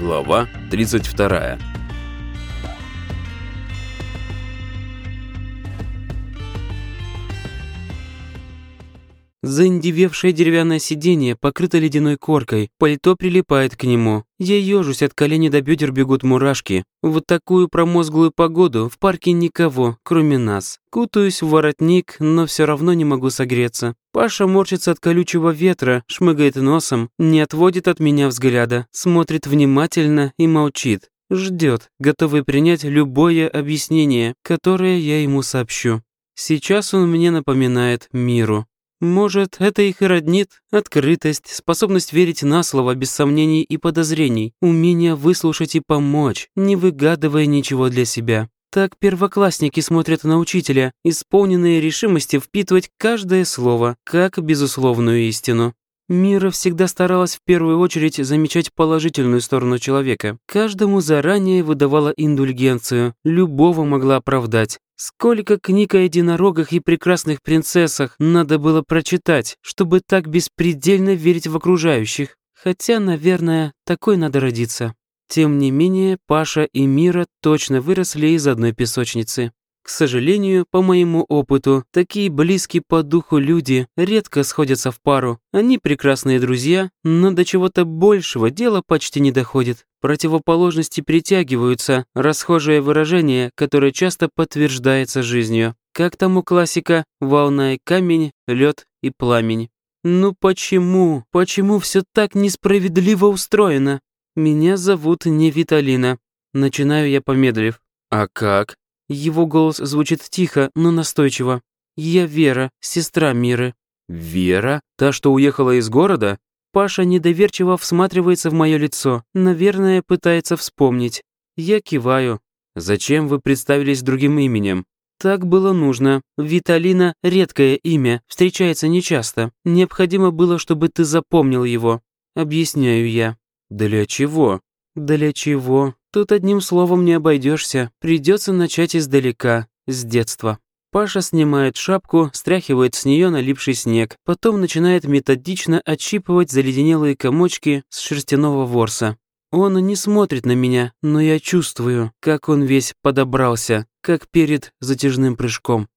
Глава 32. Заиндевевшее деревянное сиденье покрыто ледяной коркой, пальто прилипает к нему. Я ежусь, от колени до бедер бегут мурашки. Вот такую промозглую погоду в парке никого, кроме нас. Кутаюсь в воротник, но все равно не могу согреться. Паша морщится от колючего ветра, шмыгает носом, не отводит от меня взгляда, смотрит внимательно и молчит. Ждет, готовый принять любое объяснение, которое я ему сообщу. Сейчас он мне напоминает миру. Может, это их и роднит. Открытость, способность верить на слово без сомнений и подозрений, умение выслушать и помочь, не выгадывая ничего для себя. Так первоклассники смотрят на учителя, исполненные решимости впитывать каждое слово, как безусловную истину. Мира всегда старалась в первую очередь замечать положительную сторону человека. Каждому заранее выдавала индульгенцию, любого могла оправдать. Сколько книг о единорогах и прекрасных принцессах надо было прочитать, чтобы так беспредельно верить в окружающих. Хотя, наверное, такой надо родиться. Тем не менее, Паша и Мира точно выросли из одной песочницы. К сожалению, по моему опыту, такие близкие по духу люди редко сходятся в пару. Они прекрасные друзья, но до чего-то большего дела почти не доходит. Противоположности притягиваются, расхожее выражение, которое часто подтверждается жизнью. Как там у классика «волна и камень, лед и пламень». Ну почему, почему все так несправедливо устроено? Меня зовут не Виталина. Начинаю я помедлив. А как? Его голос звучит тихо, но настойчиво. «Я Вера, сестра Миры». «Вера? Та, что уехала из города?» Паша недоверчиво всматривается в мое лицо. Наверное, пытается вспомнить. Я киваю. «Зачем вы представились другим именем?» Так было нужно. Виталина — редкое имя, встречается нечасто. Необходимо было, чтобы ты запомнил его. Объясняю я. «Для чего?» «Для чего? Тут одним словом не обойдешься. Придется начать издалека, с детства». Паша снимает шапку, стряхивает с нее налипший снег, потом начинает методично отщипывать заледенелые комочки с шерстяного ворса. Он не смотрит на меня, но я чувствую, как он весь подобрался, как перед затяжным прыжком.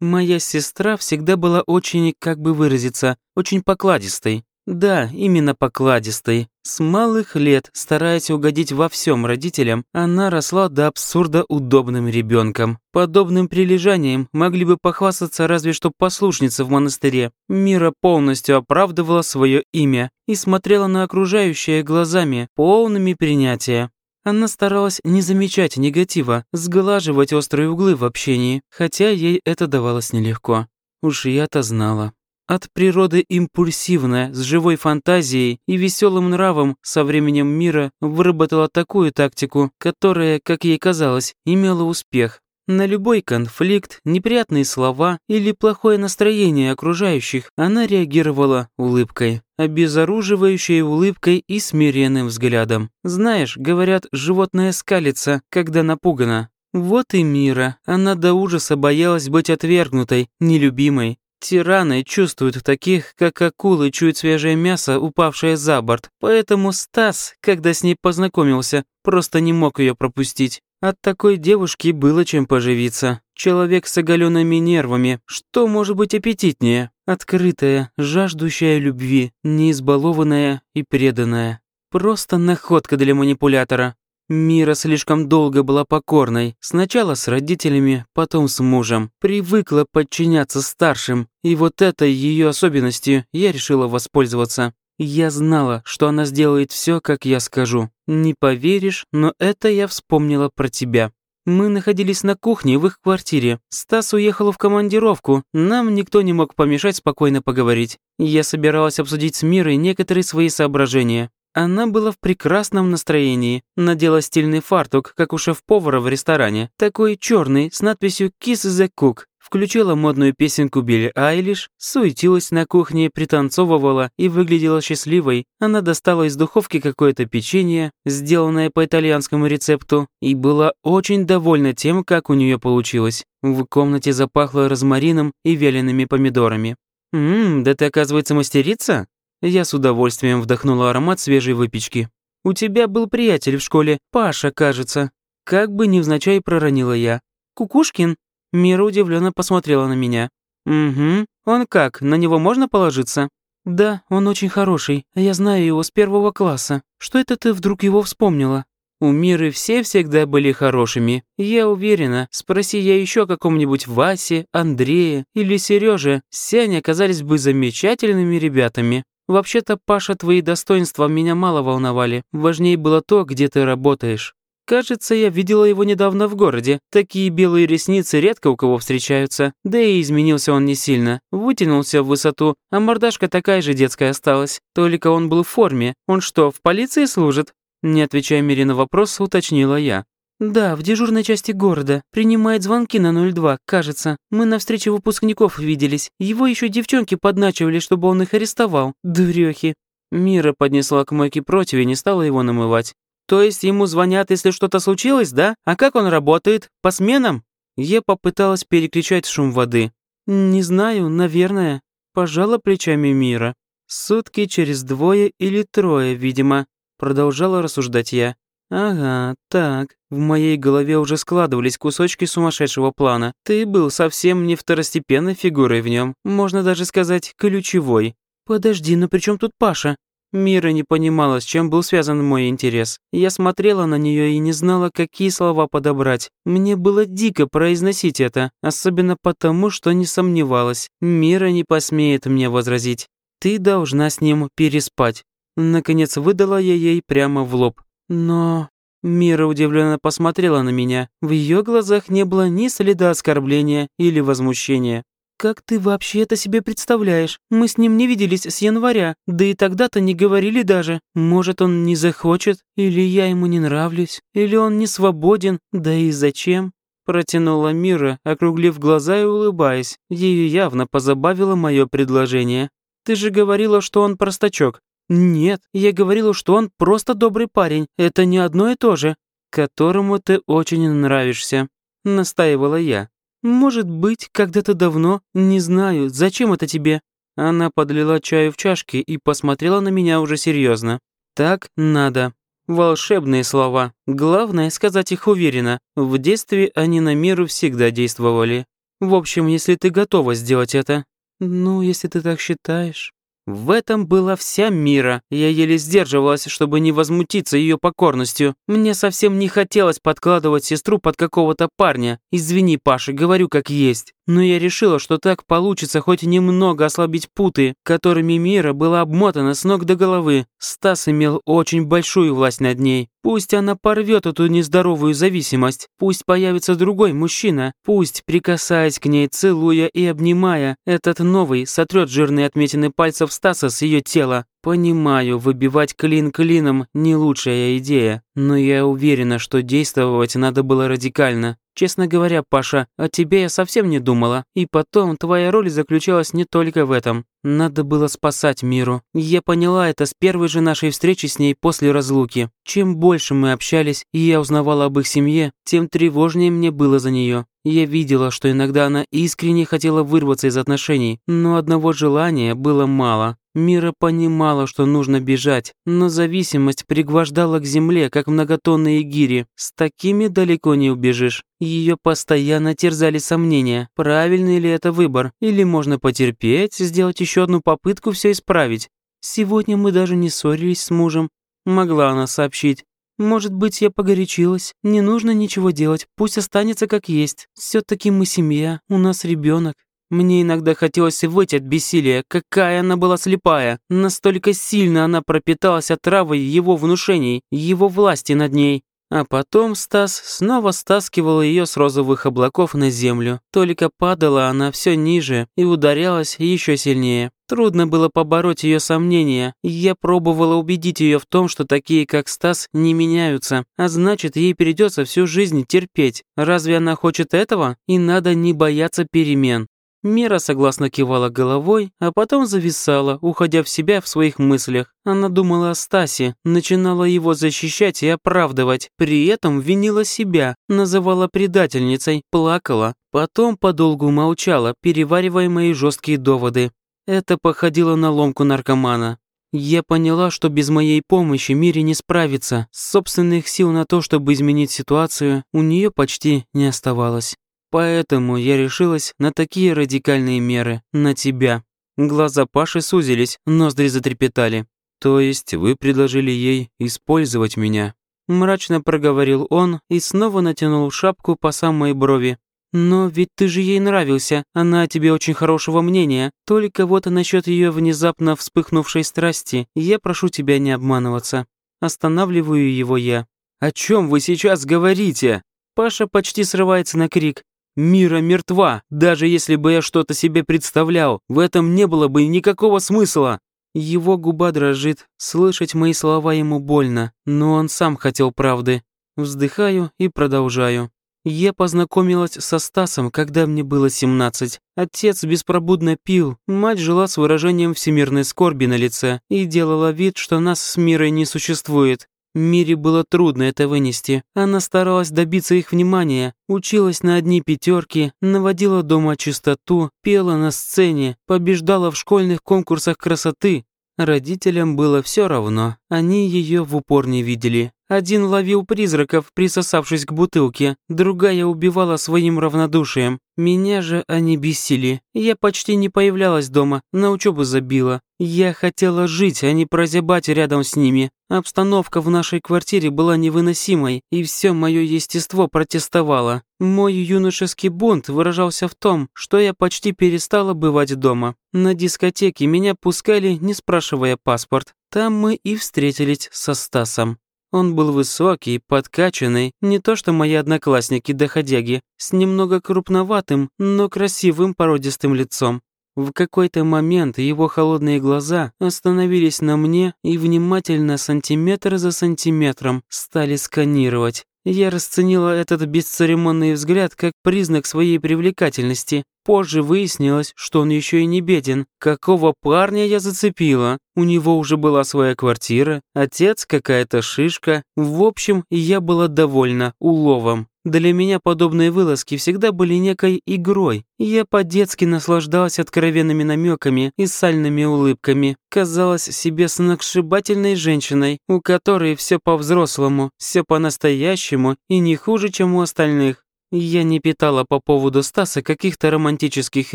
Моя сестра всегда была очень, как бы выразиться, очень покладистой. Да, именно покладистой. С малых лет, стараясь угодить во всем родителям, она росла до абсурда удобным ребенком. Подобным прилежанием могли бы похвастаться разве что послушницы в монастыре. Мира полностью оправдывала свое имя и смотрела на окружающее глазами, полными принятия. Она старалась не замечать негатива, сглаживать острые углы в общении, хотя ей это давалось нелегко. Уж я-то знала. От природы импульсивная, с живой фантазией и веселым нравом со временем мира выработала такую тактику, которая, как ей казалось, имела успех. На любой конфликт, неприятные слова или плохое настроение окружающих она реагировала улыбкой, обезоруживающей улыбкой и смиренным взглядом. Знаешь, говорят, животное скалится, когда напугано. Вот и Мира. Она до ужаса боялась быть отвергнутой, нелюбимой. Тираны чувствуют таких, как акулы чуют свежее мясо, упавшее за борт. Поэтому Стас, когда с ней познакомился, просто не мог ее пропустить. От такой девушки было чем поживиться. Человек с оголенными нервами. Что может быть аппетитнее? Открытая, жаждущая любви, неизбалованная и преданная. Просто находка для манипулятора. Мира слишком долго была покорной, сначала с родителями, потом с мужем. Привыкла подчиняться старшим, и вот этой ее особенностью я решила воспользоваться. Я знала, что она сделает все, как я скажу. Не поверишь, но это я вспомнила про тебя. Мы находились на кухне в их квартире. Стас уехал в командировку. Нам никто не мог помешать спокойно поговорить. Я собиралась обсудить с Мирой некоторые свои соображения. Она была в прекрасном настроении, надела стильный фартук, как у шеф-повара в ресторане, такой черный, с надписью «Kiss the Cook», включила модную песенку Билли Айлиш, суетилась на кухне, пританцовывала и выглядела счастливой. Она достала из духовки какое-то печенье, сделанное по итальянскому рецепту, и была очень довольна тем, как у нее получилось. В комнате запахло розмарином и вялеными помидорами. «Ммм, да ты, оказывается, мастерица?» Я с удовольствием вдохнула аромат свежей выпечки. У тебя был приятель в школе, Паша, кажется». Как бы невзначай проронила я. «Кукушкин?» Мира удивленно посмотрела на меня. «Угу. Он как, на него можно положиться?» «Да, он очень хороший. Я знаю его с первого класса. Что это ты вдруг его вспомнила?» У Миры все всегда были хорошими. Я уверена, спроси я еще о каком-нибудь Васе, Андрее или Сереже, все они оказались бы замечательными ребятами. Вообще-то, Паша, твои достоинства меня мало волновали. Важнее было то, где ты работаешь. Кажется, я видела его недавно в городе. Такие белые ресницы редко у кого встречаются. Да и изменился он не сильно. Вытянулся в высоту, а мордашка такая же детская осталась. Только он был в форме. Он что, в полиции служит? Не отвечая Мире на вопрос, уточнила я. «Да, в дежурной части города. Принимает звонки на 02, кажется. Мы на встрече выпускников виделись. Его еще девчонки подначивали, чтобы он их арестовал. Дурехи». Мира поднесла к мойке противень и стала его намывать. «То есть ему звонят, если что-то случилось, да? А как он работает? По сменам?» Я попыталась переключать шум воды. «Не знаю, наверное». Пожала плечами Мира. «Сутки через двое или трое, видимо. Продолжала рассуждать я. «Ага, так, в моей голове уже складывались кусочки сумасшедшего плана. Ты был совсем не второстепенной фигурой в нем, можно даже сказать, ключевой. Подожди, но при чем тут Паша?» Мира не понимала, с чем был связан мой интерес. Я смотрела на нее и не знала, какие слова подобрать. Мне было дико произносить это, особенно потому, что не сомневалась. Мира не посмеет мне возразить. Ты должна с ним переспать. Наконец выдала я ей прямо в лоб. Но... Мира удивленно посмотрела на меня. В ее глазах не было ни следа оскорбления или возмущения. «Как ты вообще это себе представляешь? Мы с ним не виделись с января, да и тогда-то не говорили даже. Может, он не захочет, или я ему не нравлюсь, или он не свободен, да и зачем?» Протянула Мира, округлив глаза и улыбаясь. Ее явно позабавило мое предложение. «Ты же говорила, что он простачок. «Нет, я говорила, что он просто добрый парень. Это не одно и то же, которому ты очень нравишься», — настаивала я. «Может быть, когда-то давно, не знаю, зачем это тебе?» Она подлила чаю в чашки и посмотрела на меня уже серьезно. «Так надо». Волшебные слова. Главное сказать их уверенно. В детстве они на миру всегда действовали. В общем, если ты готова сделать это. Ну, если ты так считаешь. В этом была вся мира. Я еле сдерживалась, чтобы не возмутиться ее покорностью. Мне совсем не хотелось подкладывать сестру под какого-то парня. Извини, Паша, говорю как есть. Но я решила, что так получится хоть немного ослабить путы, которыми Мира была обмотана с ног до головы. Стас имел очень большую власть над ней. Пусть она порвет эту нездоровую зависимость. Пусть появится другой мужчина. Пусть, прикасаясь к ней, целуя и обнимая, этот новый сотрет жирные отметины пальцев Стаса с ее тела. Понимаю, выбивать клин клином – не лучшая идея, но я уверена, что действовать надо было радикально. Честно говоря, Паша, о тебе я совсем не думала. И потом, твоя роль заключалась не только в этом. Надо было спасать миру. Я поняла это с первой же нашей встречи с ней после разлуки. Чем больше мы общались, и я узнавала об их семье, тем тревожнее мне было за нее. Я видела, что иногда она искренне хотела вырваться из отношений, но одного желания было мало. Мира понимала, что нужно бежать, но зависимость пригвождала к земле, как многотонные гири. С такими далеко не убежишь. Ее постоянно терзали сомнения, правильный ли это выбор, или можно потерпеть, сделать еще одну попытку все исправить. «Сегодня мы даже не ссорились с мужем», — могла она сообщить. «Может быть, я погорячилась. Не нужно ничего делать, пусть останется как есть. все таки мы семья, у нас ребенок. Мне иногда хотелось выйти от бессилия, какая она была слепая. Настолько сильно она пропиталась отравой его внушений, его власти над ней. А потом Стас снова стаскивал ее с розовых облаков на землю. Только падала она все ниже и ударялась еще сильнее. Трудно было побороть ее сомнения. Я пробовала убедить ее в том, что такие, как Стас, не меняются, а значит, ей придется всю жизнь терпеть. Разве она хочет этого? И надо не бояться перемен. Мира согласно кивала головой, а потом зависала, уходя в себя в своих мыслях. Она думала о Стасе, начинала его защищать и оправдывать, при этом винила себя, называла предательницей, плакала. Потом подолгу молчала, переваривая мои жесткие доводы. Это походило на ломку наркомана. Я поняла, что без моей помощи Мире не справится. Собственных сил на то, чтобы изменить ситуацию, у нее почти не оставалось. Поэтому я решилась на такие радикальные меры, на тебя. Глаза Паши сузились, ноздри затрепетали. То есть вы предложили ей использовать меня? Мрачно проговорил он и снова натянул шапку по самой брови. «Но ведь ты же ей нравился, она тебе очень хорошего мнения. Только вот насчет ее внезапно вспыхнувшей страсти, я прошу тебя не обманываться». Останавливаю его я. «О чем вы сейчас говорите?» Паша почти срывается на крик. «Мира мертва! Даже если бы я что-то себе представлял, в этом не было бы никакого смысла!» Его губа дрожит, слышать мои слова ему больно, но он сам хотел правды. Вздыхаю и продолжаю. Я познакомилась со Стасом, когда мне было 17. Отец беспробудно пил, мать жила с выражением всемирной скорби на лице и делала вид, что нас с Мирой не существует. Мире было трудно это вынести. Она старалась добиться их внимания, училась на одни пятерки, наводила дома чистоту, пела на сцене, побеждала в школьных конкурсах красоты. Родителям было все равно, они ее в упор не видели. Один ловил призраков, присосавшись к бутылке, другая убивала своим равнодушием. Меня же они бесили. Я почти не появлялась дома, на учебу забила. Я хотела жить, а не прозябать рядом с ними. Обстановка в нашей квартире была невыносимой, и все мое естество протестовало. Мой юношеский бунт выражался в том, что я почти перестала бывать дома. На дискотеке меня пускали, не спрашивая паспорт. Там мы и встретились со Стасом. Он был высокий, подкачанный, не то что мои одноклассники-доходяги, с немного крупноватым, но красивым породистым лицом. В какой-то момент его холодные глаза остановились на мне и внимательно сантиметр за сантиметром стали сканировать. Я расценила этот бесцеремонный взгляд как признак своей привлекательности. Позже выяснилось, что он еще и не беден. Какого парня я зацепила? У него уже была своя квартира, отец какая-то шишка. В общем, я была довольна уловом. Для меня подобные вылазки всегда были некой игрой. Я по-детски наслаждалась откровенными намеками и сальными улыбками. Казалась себе сногсшибательной женщиной, у которой все по-взрослому, все по-настоящему и не хуже, чем у остальных. Я не питала по поводу Стаса каких-то романтических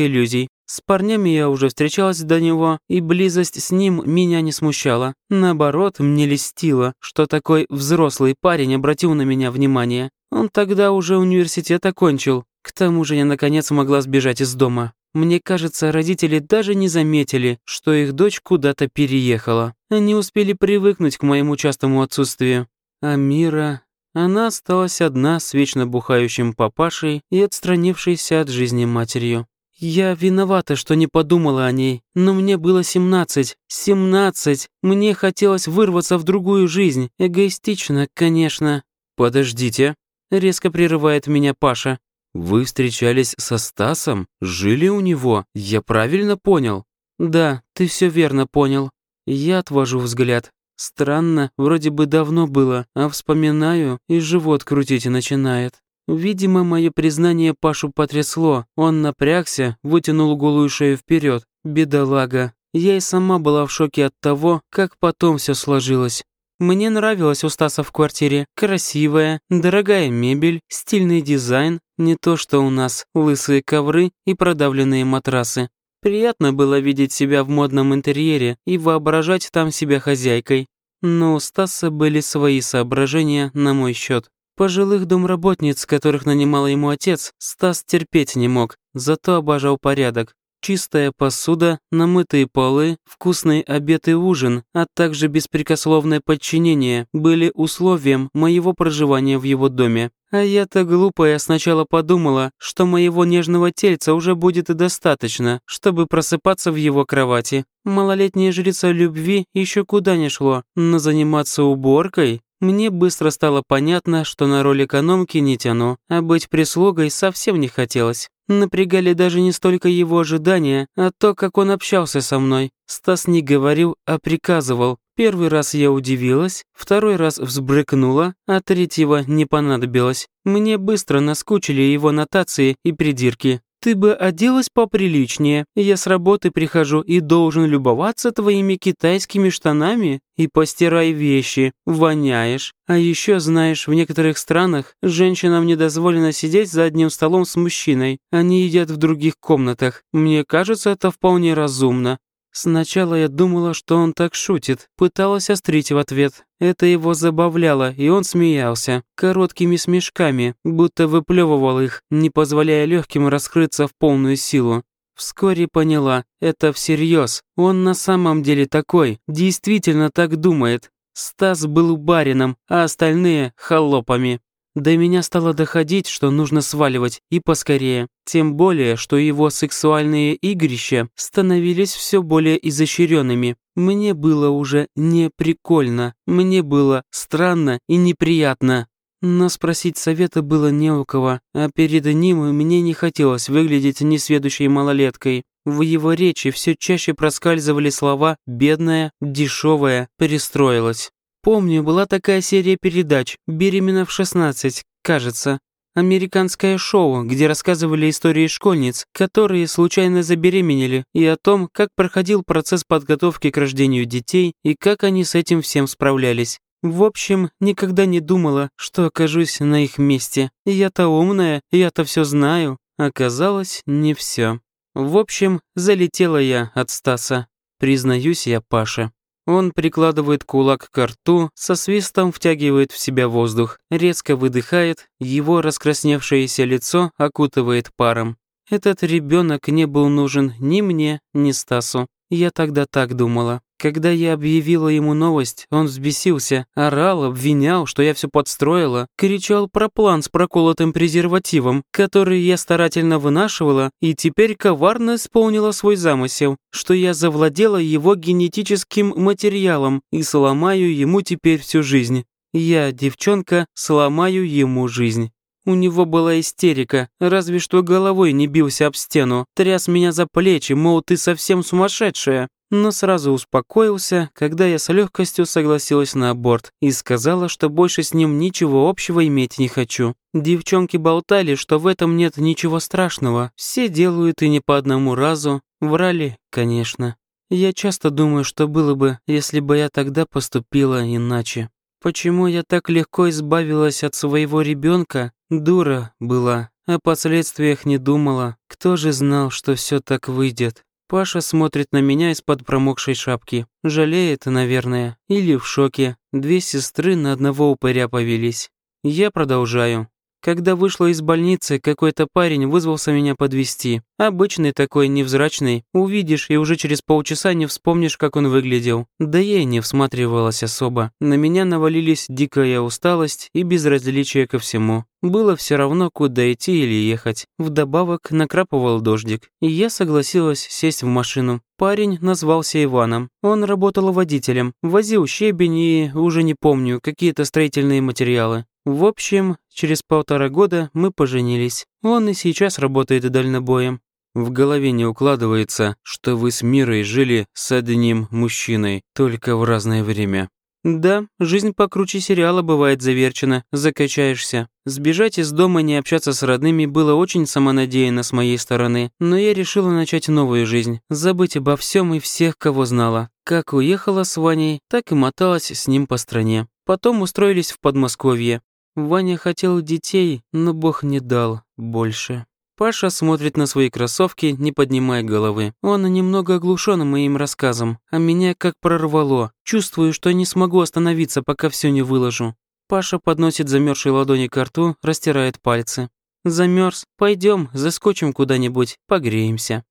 иллюзий. С парнями я уже встречалась до него, и близость с ним меня не смущала. Наоборот, мне льстило, что такой взрослый парень обратил на меня внимание. Он тогда уже университет окончил. К тому же я наконец могла сбежать из дома. Мне кажется, родители даже не заметили, что их дочь куда-то переехала. Они успели привыкнуть к моему частому отсутствию. А Мира... Она осталась одна с вечно бухающим папашей и отстранившейся от жизни матерью. Я виновата, что не подумала о ней, но мне было семнадцать. Семнадцать! Мне хотелось вырваться в другую жизнь. Эгоистично, конечно. Подождите. Резко прерывает меня Паша. Вы встречались со Стасом? Жили у него? Я правильно понял? Да, ты все верно понял. Я отвожу взгляд. Странно, вроде бы давно было, а вспоминаю, и живот крутить начинает. Видимо, мое признание Пашу потрясло. Он напрягся, вытянул голую шею вперед. Бедолага. Я и сама была в шоке от того, как потом все сложилось. Мне нравилось у Стаса в квартире. Красивая, дорогая мебель, стильный дизайн. Не то что у нас, лысые ковры и продавленные матрасы. Приятно было видеть себя в модном интерьере и воображать там себя хозяйкой. Но у Стаса были свои соображения на мой счет. Пожилых домработниц, которых нанимал ему отец, Стас терпеть не мог, зато обожал порядок. Чистая посуда, намытые полы, вкусный обед и ужин, а также беспрекословное подчинение были условием моего проживания в его доме. А я-то глупая сначала подумала, что моего нежного тельца уже будет и достаточно, чтобы просыпаться в его кровати. Малолетняя жрица любви еще куда не шло, но заниматься уборкой мне быстро стало понятно, что на роль экономки не тяну, а быть прислугой совсем не хотелось. Напрягали даже не столько его ожидания, а то, как он общался со мной. Стас не говорил, а приказывал. Первый раз я удивилась, второй раз взбрыкнула, а третьего не понадобилось. Мне быстро наскучили его нотации и придирки. Ты бы оделась поприличнее. Я с работы прихожу и должен любоваться твоими китайскими штанами. И постирай вещи, воняешь. А еще, знаешь, в некоторых странах женщинам не дозволено сидеть за одним столом с мужчиной. Они едят в других комнатах. Мне кажется, это вполне разумно. Сначала я думала, что он так шутит, пыталась острить в ответ. Это его забавляло, и он смеялся, короткими смешками, будто выплевывал их, не позволяя легким раскрыться в полную силу. Вскоре поняла, это всерьез. Он на самом деле такой, действительно так думает. Стас был барином, а остальные – холопами. До меня стало доходить, что нужно сваливать, и поскорее. Тем более, что его сексуальные игрища становились все более изощренными. Мне было уже не прикольно, мне было странно и неприятно. Но спросить совета было не у кого, а перед ним мне не хотелось выглядеть несведущей малолеткой. В его речи все чаще проскальзывали слова «бедная», «дешевая», «перестроилась». Помню, была такая серия передач «Беременна в 16», кажется. Американское шоу, где рассказывали истории школьниц, которые случайно забеременели, и о том, как проходил процесс подготовки к рождению детей и как они с этим всем справлялись. В общем, никогда не думала, что окажусь на их месте. Я-то умная, я-то все знаю. Оказалось, не все. В общем, залетела я от Стаса. Признаюсь я Паше. Он прикладывает кулак к рту, со свистом втягивает в себя воздух, резко выдыхает, его раскрасневшееся лицо окутывает паром. Этот ребенок не был нужен ни мне, ни Стасу. Я тогда так думала. Когда я объявила ему новость, он взбесился, орал, обвинял, что я все подстроила, кричал про план с проколотым презервативом, который я старательно вынашивала, и теперь коварно исполнила свой замысел, что я завладела его генетическим материалом и сломаю ему теперь всю жизнь. Я, девчонка, сломаю ему жизнь. У него была истерика, разве что головой не бился об стену, тряс меня за плечи, мол, ты совсем сумасшедшая но сразу успокоился, когда я с легкостью согласилась на аборт и сказала, что больше с ним ничего общего иметь не хочу. Девчонки болтали, что в этом нет ничего страшного, все делают и не по одному разу, врали, конечно. Я часто думаю, что было бы, если бы я тогда поступила иначе. Почему я так легко избавилась от своего ребенка? Дура была, о последствиях не думала. Кто же знал, что все так выйдет? Паша смотрит на меня из-под промокшей шапки. Жалеет, наверное. Или в шоке. Две сестры на одного упыря повелись. Я продолжаю. Когда вышла из больницы, какой-то парень вызвался меня подвести. Обычный такой, невзрачный. Увидишь, и уже через полчаса не вспомнишь, как он выглядел. Да я и не всматривалась особо. На меня навалились дикая усталость и безразличие ко всему. Было все равно, куда идти или ехать. Вдобавок накрапывал дождик. И я согласилась сесть в машину. Парень назвался Иваном. Он работал водителем, возил щебень и, уже не помню, какие-то строительные материалы. В общем, через полтора года мы поженились. Он и сейчас работает дальнобоем. В голове не укладывается, что вы с Мирой жили с одним мужчиной, только в разное время. Да, жизнь покруче сериала бывает заверчена, закачаешься. Сбежать из дома и не общаться с родными было очень самонадеянно с моей стороны, но я решила начать новую жизнь, забыть обо всем и всех, кого знала. Как уехала с Ваней, так и моталась с ним по стране. Потом устроились в Подмосковье. Ваня хотел детей, но Бог не дал больше. Паша смотрит на свои кроссовки, не поднимая головы. Он немного оглушен моим рассказом, а меня как прорвало. Чувствую, что не смогу остановиться, пока все не выложу. Паша подносит замерзшие ладони к рту, растирает пальцы. Замерз? Пойдем, заскочим куда-нибудь, погреемся.